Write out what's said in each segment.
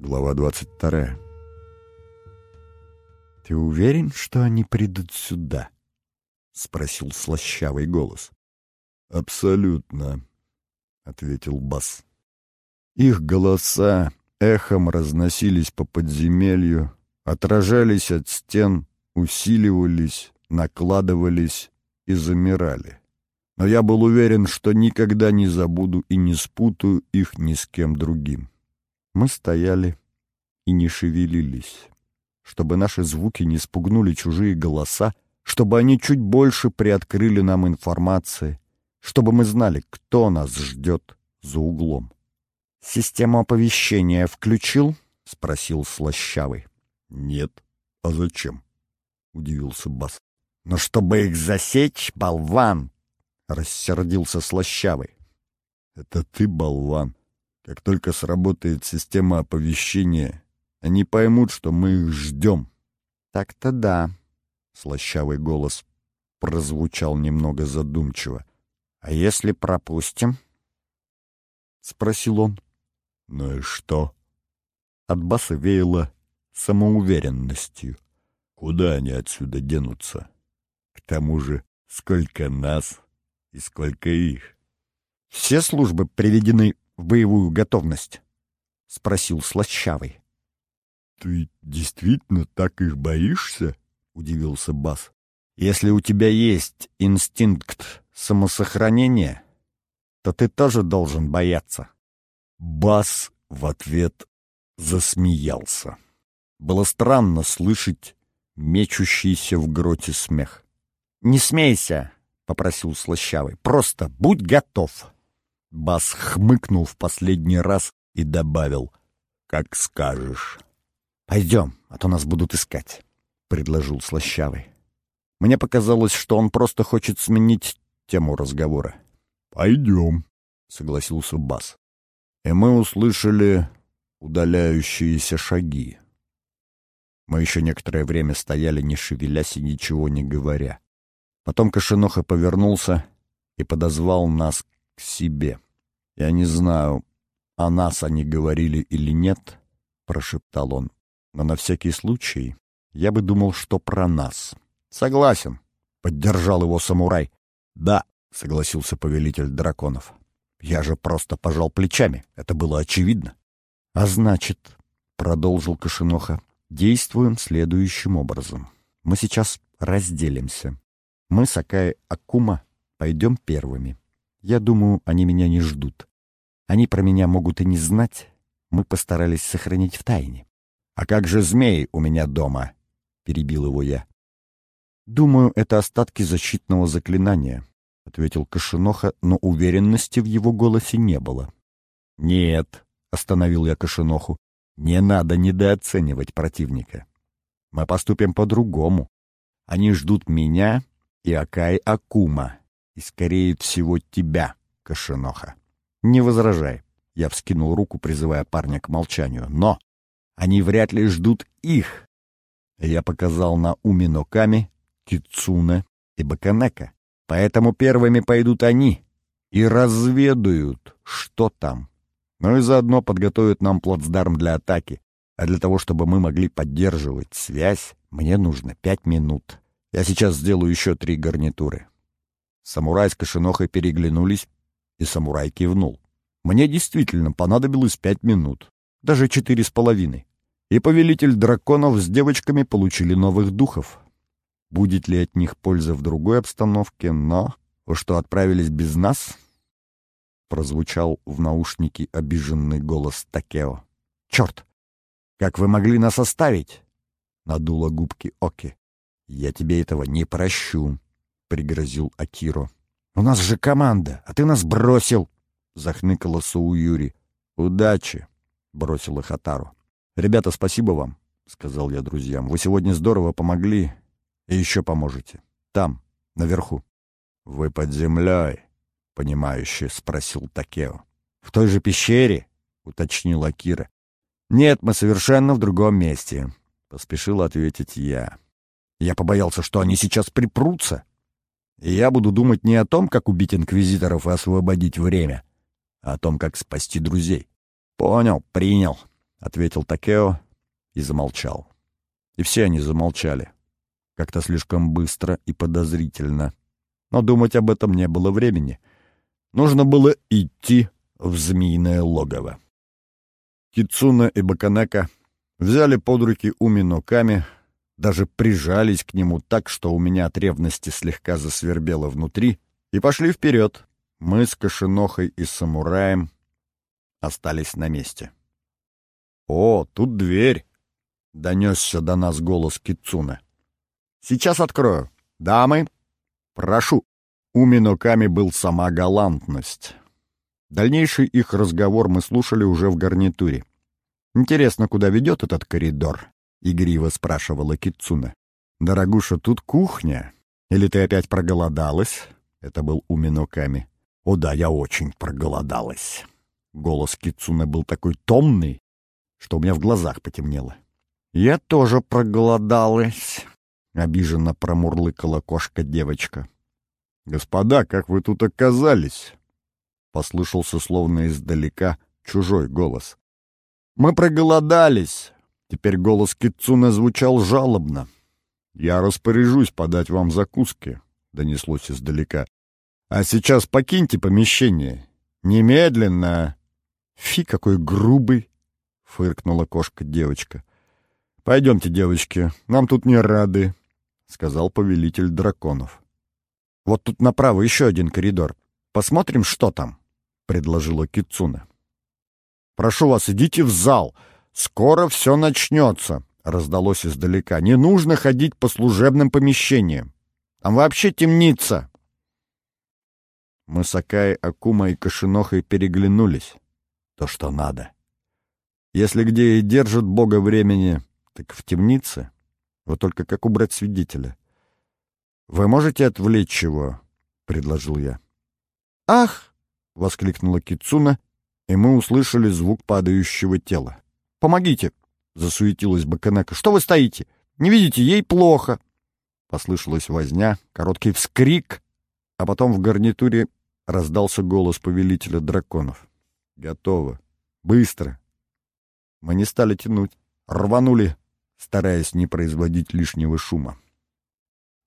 Глава 22. «Ты уверен, что они придут сюда?» — спросил слащавый голос. «Абсолютно», — ответил Бас. Их голоса эхом разносились по подземелью, отражались от стен, усиливались, накладывались и замирали. Но я был уверен, что никогда не забуду и не спутаю их ни с кем другим. Мы стояли и не шевелились, чтобы наши звуки не спугнули чужие голоса, чтобы они чуть больше приоткрыли нам информации, чтобы мы знали, кто нас ждет за углом. «Систему оповещения включил?» — спросил Слащавый. «Нет. А зачем?» — удивился Бас. «Но чтобы их засечь, болван!» — рассердился Слащавый. «Это ты, болван!» Как только сработает система оповещения, они поймут, что мы их ждем. Так-то да, слащавый голос прозвучал немного задумчиво. А если пропустим? Спросил он. Ну и что? От баса веяло самоуверенностью. Куда они отсюда денутся? К тому же, сколько нас и сколько их. Все службы приведены в боевую готовность? — спросил Слащавый. — Ты действительно так их боишься? — удивился Бас. — Если у тебя есть инстинкт самосохранения, то ты тоже должен бояться. Бас в ответ засмеялся. Было странно слышать мечущийся в гроте смех. — Не смейся, — попросил Слащавый. — Просто будь готов. Бас хмыкнул в последний раз и добавил «Как скажешь». «Пойдем, а то нас будут искать», — предложил Слащавый. Мне показалось, что он просто хочет сменить тему разговора. «Пойдем», — согласился Бас. И мы услышали удаляющиеся шаги. Мы еще некоторое время стояли, не шевелясь и ничего не говоря. Потом Кошеноха повернулся и подозвал нас себе. Я не знаю, о нас они говорили или нет, прошептал он, но на всякий случай я бы думал, что про нас. Согласен, поддержал его самурай. Да, согласился повелитель драконов. Я же просто пожал плечами, это было очевидно. А значит, продолжил Кашиноха, действуем следующим образом. Мы сейчас разделимся. Мы с Акай Акума пойдем первыми. Я думаю, они меня не ждут. Они про меня могут и не знать. Мы постарались сохранить в тайне. «А как же змей у меня дома?» — перебил его я. «Думаю, это остатки защитного заклинания», — ответил Кашиноха, но уверенности в его голосе не было. «Нет», — остановил я Кашиноху, — «не надо недооценивать противника. Мы поступим по-другому. Они ждут меня и Акай Акума и, скорее всего, тебя, Кошеноха. Не возражай. Я вскинул руку, призывая парня к молчанию. Но они вряд ли ждут их. Я показал на Уминоками, Кицуне и Баканека. Поэтому первыми пойдут они и разведают, что там. Ну и заодно подготовят нам плацдарм для атаки. А для того, чтобы мы могли поддерживать связь, мне нужно пять минут. Я сейчас сделаю еще три гарнитуры. Самурай с Кошенохой переглянулись, и самурай кивнул. Мне действительно понадобилось пять минут, даже четыре с половиной. И повелитель драконов с девочками получили новых духов. Будет ли от них польза в другой обстановке, но... Что, отправились без нас? Прозвучал в наушнике обиженный голос Такео. Черт! Как вы могли нас оставить? Надула губки Оки. Я тебе этого не прощу пригрозил Акиро. «У нас же команда, а ты нас бросил!» — захныкала Сууюри. «Удачи!» — бросила Хатару. «Ребята, спасибо вам!» — сказал я друзьям. «Вы сегодня здорово помогли и еще поможете. Там, наверху». «Вы под землей?» — понимающе спросил Такео. «В той же пещере?» — уточнил Акира. «Нет, мы совершенно в другом месте», — поспешил ответить я. Я побоялся, что они сейчас припрутся, я буду думать не о том, как убить инквизиторов и освободить время, а о том, как спасти друзей. Понял, принял. ответил Такео и замолчал. И все они замолчали. Как-то слишком быстро и подозрительно. Но думать об этом не было времени. Нужно было идти в змеиное логово. Кицуна и Баканека взяли под руки Умино Ками, даже прижались к нему так, что у меня от ревности слегка засвербело внутри, и пошли вперед. Мы с Кошенохой и Самураем остались на месте. «О, тут дверь!» — донесся до нас голос Кицуна. «Сейчас открою. Дамы, прошу!» У Миноками был сама галантность. Дальнейший их разговор мы слушали уже в гарнитуре. «Интересно, куда ведет этот коридор?» — игриво спрашивала Кицуна. «Дорогуша, тут кухня. Или ты опять проголодалась?» Это был Уминоками. «О да, я очень проголодалась». Голос Кицуны был такой томный, что у меня в глазах потемнело. «Я тоже проголодалась», — обиженно промурлыкала кошка-девочка. «Господа, как вы тут оказались?» — послышался словно издалека чужой голос. «Мы проголодались!» Теперь голос Китсуна звучал жалобно. «Я распоряжусь подать вам закуски», — донеслось издалека. «А сейчас покиньте помещение. Немедленно!» «Фи, какой грубый!» — фыркнула кошка-девочка. «Пойдемте, девочки, нам тут не рады», — сказал повелитель драконов. «Вот тут направо еще один коридор. Посмотрим, что там», — предложила Кицуна. «Прошу вас, идите в зал. Скоро все начнется», — раздалось издалека. «Не нужно ходить по служебным помещениям. Там вообще темница». Мы с Акай, Акума и Кошинохой переглянулись. То, что надо. Если где и держат бога времени, так в темнице. Вот только как убрать свидетеля? «Вы можете отвлечь его?» — предложил я. «Ах!» — воскликнула Кицуна, и мы услышали звук падающего тела. «Помогите!» — засуетилась Баканека. «Что вы стоите? Не видите, ей плохо!» Послышалась возня, короткий вскрик, а потом в гарнитуре раздался голос повелителя драконов. «Готово! Быстро!» Мы не стали тянуть, рванули, стараясь не производить лишнего шума.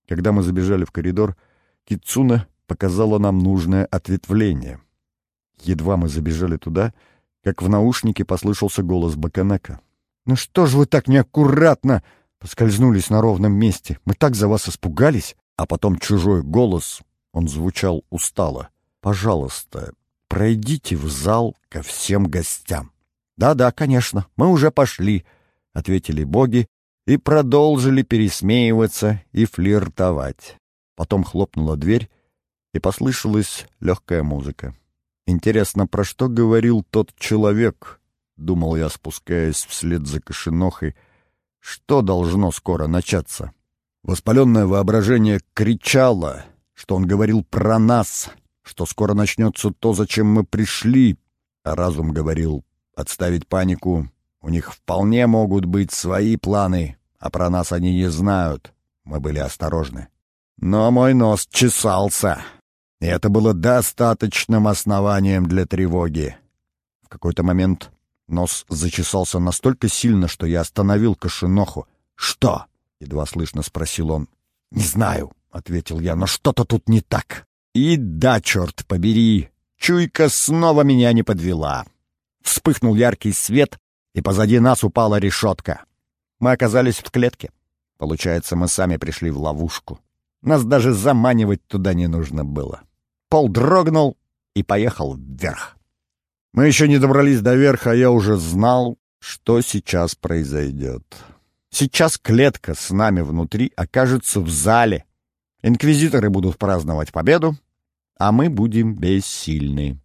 Когда мы забежали в коридор, Кицуна показала нам нужное ответвление. Едва мы забежали туда, как в наушнике послышался голос Баканека. «Ну что ж вы так неаккуратно!» Поскользнулись на ровном месте. Мы так за вас испугались. А потом чужой голос, он звучал устало. «Пожалуйста, пройдите в зал ко всем гостям». «Да-да, конечно, мы уже пошли», — ответили боги и продолжили пересмеиваться и флиртовать. Потом хлопнула дверь, и послышалась легкая музыка. «Интересно, про что говорил тот человек?» — думал я, спускаясь вслед за Кошенохой. «Что должно скоро начаться?» Воспаленное воображение кричало, что он говорил про нас, что скоро начнется то, зачем мы пришли, а разум говорил «отставить панику, у них вполне могут быть свои планы, а про нас они не знают. Мы были осторожны. Но мой нос чесался, это было достаточным основанием для тревоги. В какой-то момент нос зачесался настолько сильно, что я остановил Кошеноху. «Что?» — едва слышно спросил он. «Не знаю», — ответил я, — «но что-то тут не так». И да, черт побери, чуйка снова меня не подвела. Вспыхнул яркий свет, и позади нас упала решетка. Мы оказались в клетке. Получается, мы сами пришли в ловушку. Нас даже заманивать туда не нужно было. Пол дрогнул и поехал вверх. Мы еще не добрались до верха, а я уже знал, что сейчас произойдет. Сейчас клетка с нами внутри окажется в зале. Инквизиторы будут праздновать победу, а мы будем бессильны.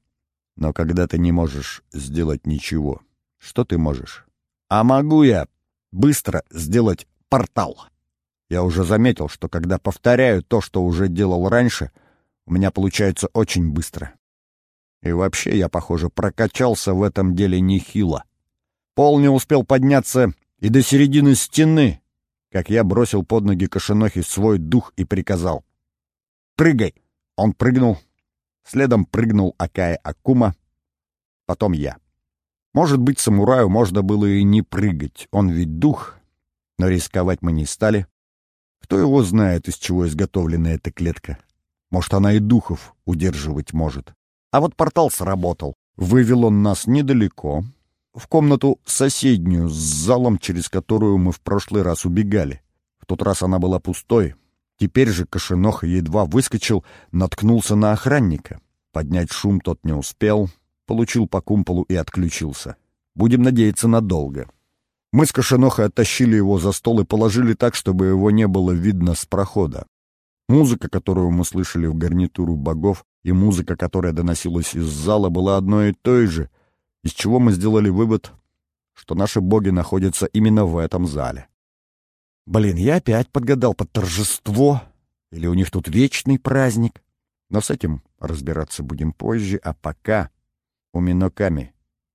Но когда ты не можешь сделать ничего, что ты можешь? А могу я быстро сделать портал. Я уже заметил, что когда повторяю то, что уже делал раньше, у меня получается очень быстро. И вообще я, похоже, прокачался в этом деле нехило. Пол не успел подняться и до середины стены, как я бросил под ноги Кошенохи свой дух и приказал. «Прыгай!» Он прыгнул. Следом прыгнул Акая Акума. Потом я. Может быть, самураю можно было и не прыгать, он ведь дух, но рисковать мы не стали. Кто его знает, из чего изготовлена эта клетка? Может, она и духов удерживать может. А вот портал сработал. Вывел он нас недалеко, в комнату соседнюю с залом, через которую мы в прошлый раз убегали. В тот раз она была пустой. Теперь же Кошеноха едва выскочил, наткнулся на охранника. Поднять шум тот не успел, получил по кумполу и отключился. Будем надеяться надолго. Мы с Кошенохой оттащили его за стол и положили так, чтобы его не было видно с прохода. Музыка, которую мы слышали в гарнитуру богов, и музыка, которая доносилась из зала, была одной и той же, из чего мы сделали вывод, что наши боги находятся именно в этом зале. Блин, я опять подгадал под торжество, или у них тут вечный праздник. Но с этим разбираться будем позже, а пока... У Миноками,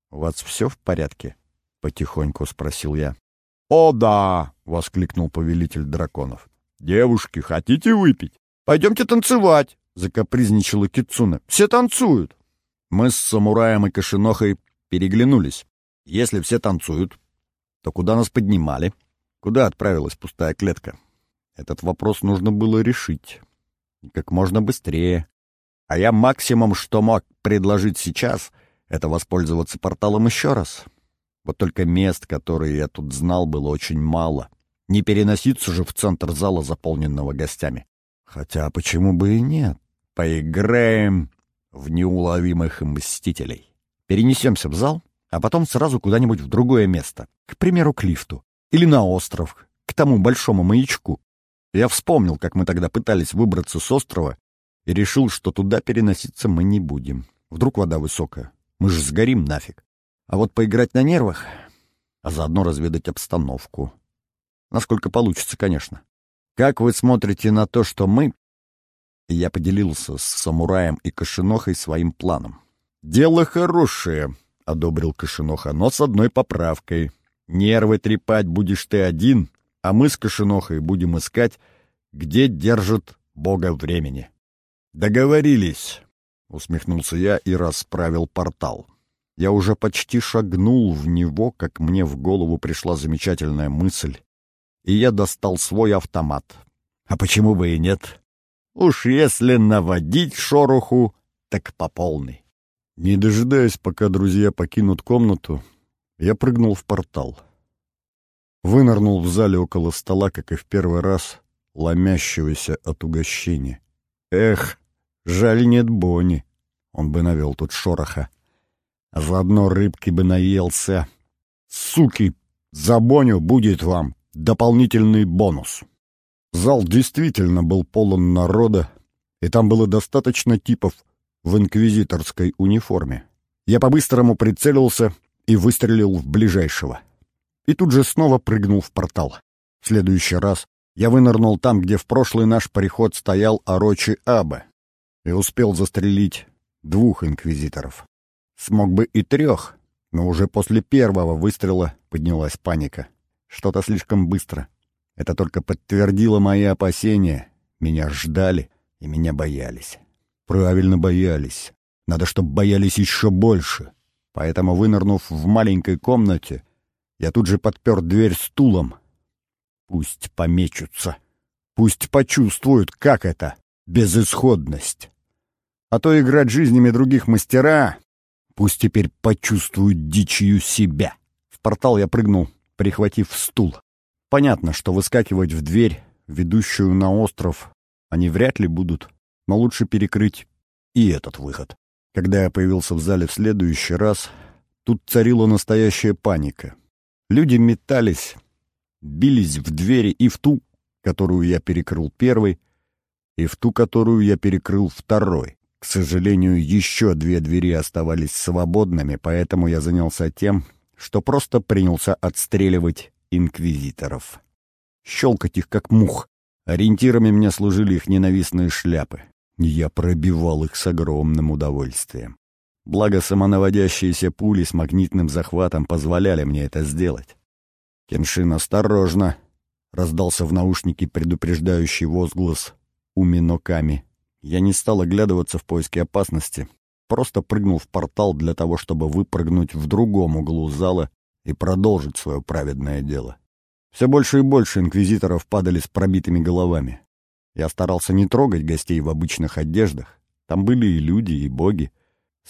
у вас все в порядке? Потихоньку спросил я. «О, да!» — воскликнул повелитель драконов. «Девушки, хотите выпить? Пойдемте танцевать!» — закапризничала Кицуна. «Все танцуют!» Мы с самураем и Кашинохой переглянулись. Если все танцуют, то куда нас поднимали? Куда отправилась пустая клетка? Этот вопрос нужно было решить. Как можно быстрее. А я максимум, что мог предложить сейчас, это воспользоваться порталом еще раз. Вот только мест, которые я тут знал, было очень мало. Не переноситься же в центр зала, заполненного гостями. Хотя почему бы и нет? Поиграем в неуловимых мстителей. Перенесемся в зал, а потом сразу куда-нибудь в другое место. К примеру, к лифту. Или на остров, к тому большому маячку. Я вспомнил, как мы тогда пытались выбраться с острова, и решил, что туда переноситься мы не будем. Вдруг вода высокая. Мы же сгорим нафиг. А вот поиграть на нервах, а заодно разведать обстановку. Насколько получится, конечно. Как вы смотрите на то, что мы... Я поделился с самураем и Кошинохой своим планом. «Дело хорошее», — одобрил Кошиноха, — «но с одной поправкой. Нервы трепать будешь ты один, а мы с Кошинохой будем искать, где держит бога времени». «Договорились», — усмехнулся я и расправил портал. Я уже почти шагнул в него, как мне в голову пришла замечательная мысль, и я достал свой автомат. А почему бы и нет? Уж если наводить шороху, так по полной. Не дожидаясь, пока друзья покинут комнату, я прыгнул в портал. Вынырнул в зале около стола, как и в первый раз, ломящегося от угощения. Эх, жаль нет Бонни, он бы навел тут шороха. А заодно рыбки бы наелся. Суки, за Боню будет вам дополнительный бонус. Зал действительно был полон народа, и там было достаточно типов, в инквизиторской униформе. Я по-быстрому прицелился и выстрелил в ближайшего. И тут же снова прыгнул в портал. В следующий раз я вынырнул там, где в прошлый наш приход стоял Орочи Абе, и успел застрелить двух инквизиторов. Смог бы и трех, но уже после первого выстрела поднялась паника. Что-то слишком быстро. Это только подтвердило мои опасения. Меня ждали и меня боялись. Правильно боялись. Надо, чтобы боялись еще больше. Поэтому, вынырнув в маленькой комнате, я тут же подпер дверь стулом. Пусть помечутся. Пусть почувствуют, как это — безысходность. А то играть жизнями других мастера, пусть теперь почувствуют дичью себя. В портал я прыгнул, прихватив стул. Понятно, что выскакивать в дверь, ведущую на остров, они вряд ли будут но лучше перекрыть и этот выход. Когда я появился в зале в следующий раз, тут царила настоящая паника. Люди метались, бились в двери и в ту, которую я перекрыл первой, и в ту, которую я перекрыл второй. К сожалению, еще две двери оставались свободными, поэтому я занялся тем, что просто принялся отстреливать инквизиторов. Щелкать их, как мух. Ориентирами мне служили их ненавистные шляпы. Я пробивал их с огромным удовольствием. Благо, самонаводящиеся пули с магнитным захватом позволяли мне это сделать. «Кеншин, осторожно!» — раздался в наушнике предупреждающий возглас у Миноками. Я не стал оглядываться в поиске опасности, просто прыгнул в портал для того, чтобы выпрыгнуть в другом углу зала и продолжить свое праведное дело. Все больше и больше инквизиторов падали с пробитыми головами. Я старался не трогать гостей в обычных одеждах. Там были и люди, и боги.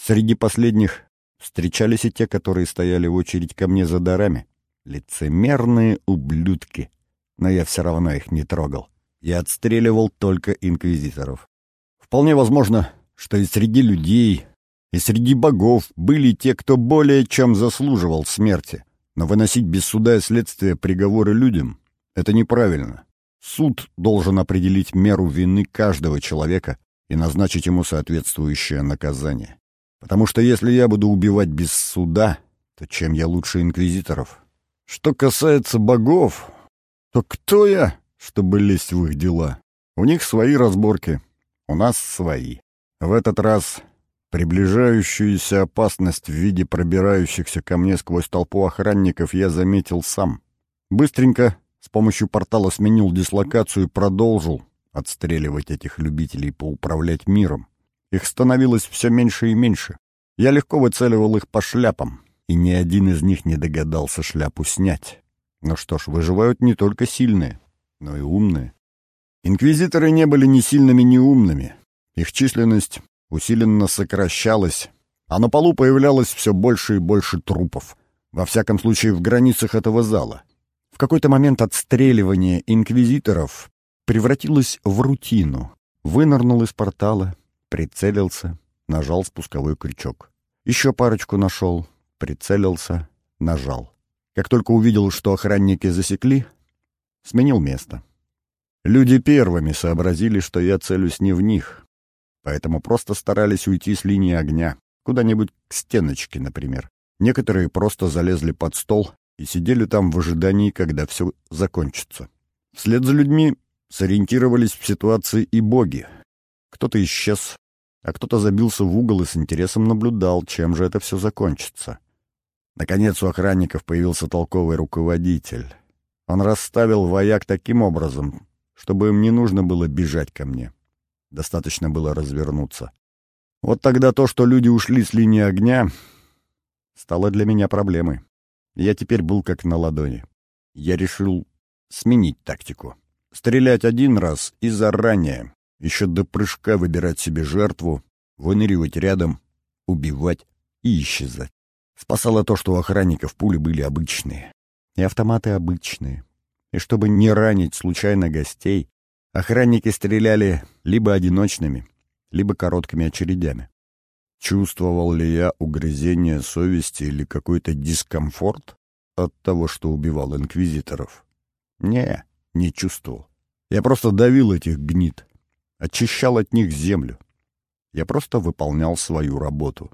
Среди последних встречались и те, которые стояли в очередь ко мне за дарами. Лицемерные ублюдки. Но я все равно их не трогал. Я отстреливал только инквизиторов. Вполне возможно, что и среди людей, и среди богов были те, кто более чем заслуживал смерти. Но выносить без суда и следствия приговоры людям — это неправильно. Суд должен определить меру вины каждого человека и назначить ему соответствующее наказание. Потому что если я буду убивать без суда, то чем я лучше инквизиторов? Что касается богов, то кто я, чтобы лезть в их дела? У них свои разборки, у нас свои. В этот раз приближающуюся опасность в виде пробирающихся ко мне сквозь толпу охранников я заметил сам. Быстренько с помощью портала сменил дислокацию и продолжил отстреливать этих любителей поуправлять миром. Их становилось все меньше и меньше. Я легко выцеливал их по шляпам, и ни один из них не догадался шляпу снять. Ну что ж, выживают не только сильные, но и умные. Инквизиторы не были ни сильными, ни умными. Их численность усиленно сокращалась, а на полу появлялось все больше и больше трупов. Во всяком случае, в границах этого зала. В какой-то момент отстреливание инквизиторов превратилось в рутину. Вынырнул из портала, прицелился, нажал спусковой крючок. Еще парочку нашел, прицелился, нажал. Как только увидел, что охранники засекли, сменил место. Люди первыми сообразили, что я целюсь не в них, поэтому просто старались уйти с линии огня, куда-нибудь к стеночке, например. Некоторые просто залезли под стол и сидели там в ожидании, когда все закончится. Вслед за людьми сориентировались в ситуации и боги. Кто-то исчез, а кто-то забился в угол и с интересом наблюдал, чем же это все закончится. Наконец у охранников появился толковый руководитель. Он расставил вояк таким образом, чтобы им не нужно было бежать ко мне. Достаточно было развернуться. Вот тогда то, что люди ушли с линии огня, стало для меня проблемой. Я теперь был как на ладони. Я решил сменить тактику. Стрелять один раз и заранее, еще до прыжка выбирать себе жертву, выныривать рядом, убивать и исчезать. Спасало то, что у охранников пули были обычные. И автоматы обычные. И чтобы не ранить случайно гостей, охранники стреляли либо одиночными, либо короткими очередями. Чувствовал ли я угрызение совести или какой-то дискомфорт от того, что убивал инквизиторов? Не, не чувствовал. Я просто давил этих гнид, очищал от них землю. Я просто выполнял свою работу.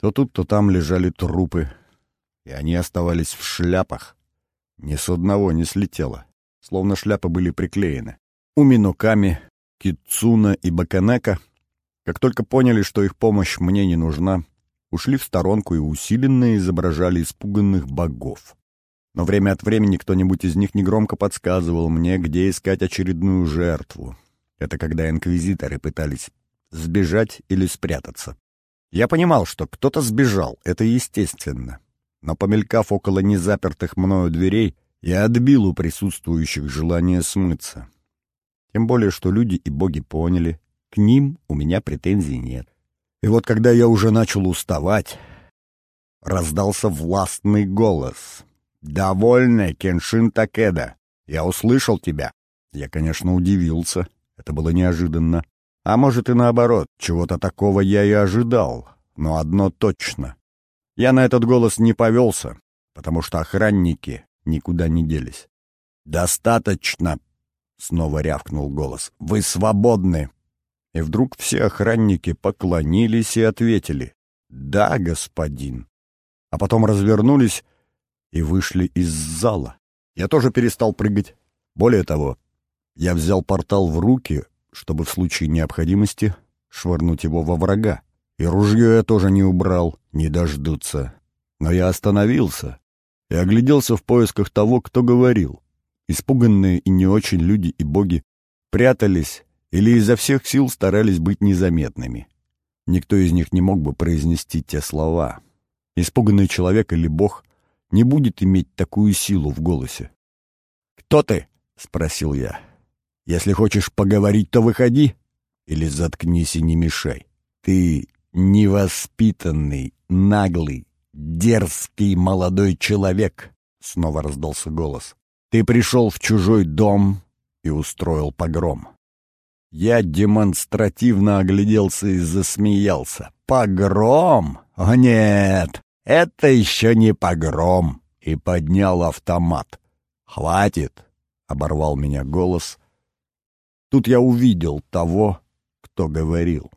То тут, то там лежали трупы, и они оставались в шляпах. Ни с одного не слетело, словно шляпы были приклеены. У Миноками, Китсуна и Баканека — как только поняли, что их помощь мне не нужна, ушли в сторонку и усиленно изображали испуганных богов. Но время от времени кто-нибудь из них негромко подсказывал мне, где искать очередную жертву. Это когда инквизиторы пытались сбежать или спрятаться. Я понимал, что кто-то сбежал, это естественно. Но помелькав около незапертых мною дверей, я отбил у присутствующих желание смыться. Тем более, что люди и боги поняли, к ним у меня претензий нет. И вот когда я уже начал уставать, раздался властный голос. «Довольно, Кеншин Такеда! Я услышал тебя!» Я, конечно, удивился. Это было неожиданно. А может и наоборот, чего-то такого я и ожидал. Но одно точно. Я на этот голос не повелся, потому что охранники никуда не делись. «Достаточно!» — снова рявкнул голос. «Вы свободны!» И вдруг все охранники поклонились и ответили «Да, господин». А потом развернулись и вышли из зала. Я тоже перестал прыгать. Более того, я взял портал в руки, чтобы в случае необходимости швырнуть его во врага. И ружье я тоже не убрал, не дождутся. Но я остановился и огляделся в поисках того, кто говорил. Испуганные и не очень люди и боги прятались или изо всех сил старались быть незаметными. Никто из них не мог бы произнести те слова. Испуганный человек или бог не будет иметь такую силу в голосе. «Кто ты?» — спросил я. «Если хочешь поговорить, то выходи, или заткнись и не мешай. Ты невоспитанный, наглый, дерзкий молодой человек», — снова раздался голос. «Ты пришел в чужой дом и устроил погром. Я демонстративно огляделся и засмеялся. «Погром? О нет, это еще не погром!» И поднял автомат. «Хватит!» — оборвал меня голос. Тут я увидел того, кто говорил.